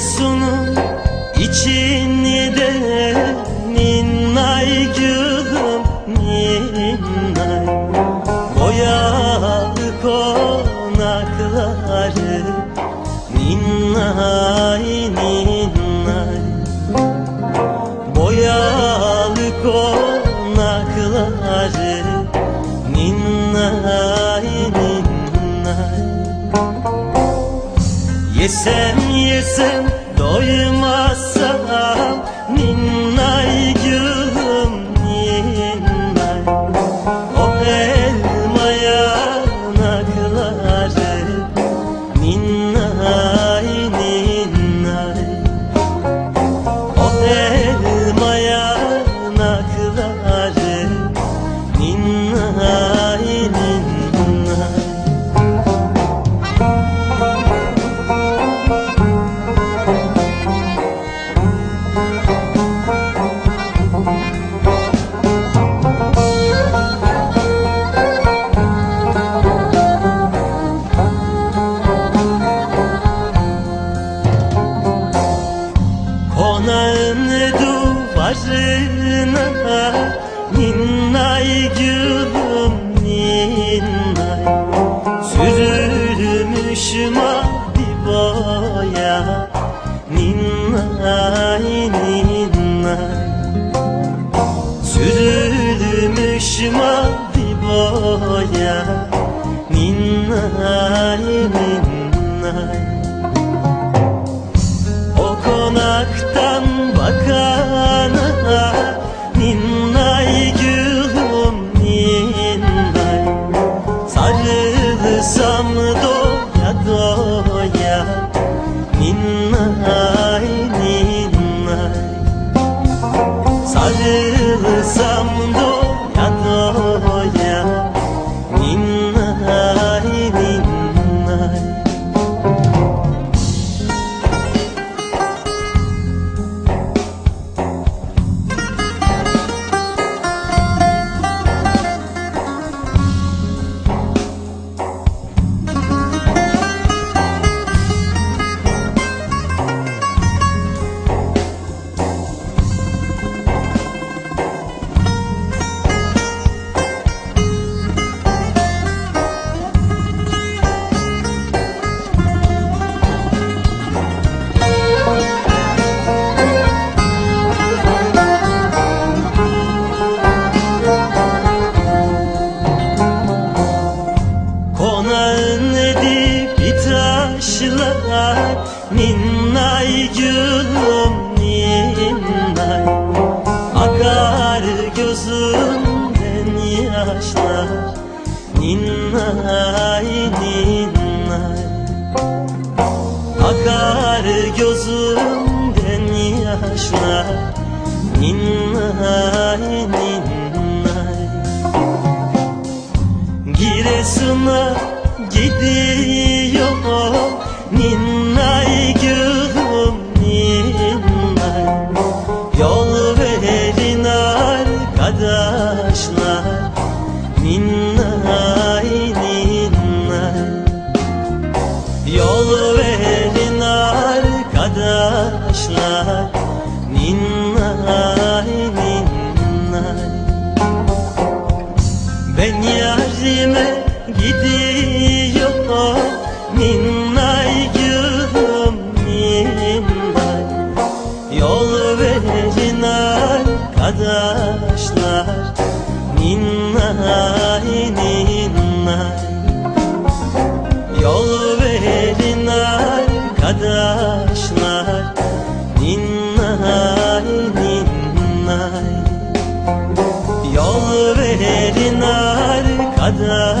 Giresun'un içinde ninnay gülüm ninnay Boyalı konakları ninnay ninnay Boyalı konakları ninnay Yesem yesem doymazsam Ninnay gülüm ninnay O elma yanakları Ninnay ninnay O elma yanakları Ninnay ninnay Ninnay Sürülmüş mavi boya Ninnay gözümden yaşlar Ninnay ninnay. Giresun'a gidiyor. Ninnay gülüm ninnay. Yol verin arkadaşlar. Ninnay ninnay. Yol ben yarime gidiyorum Ninnay gülüm ninnay Yol verin arkadaşlar Ninnay ninnay Yol verin arkadaşlar arkadaşlar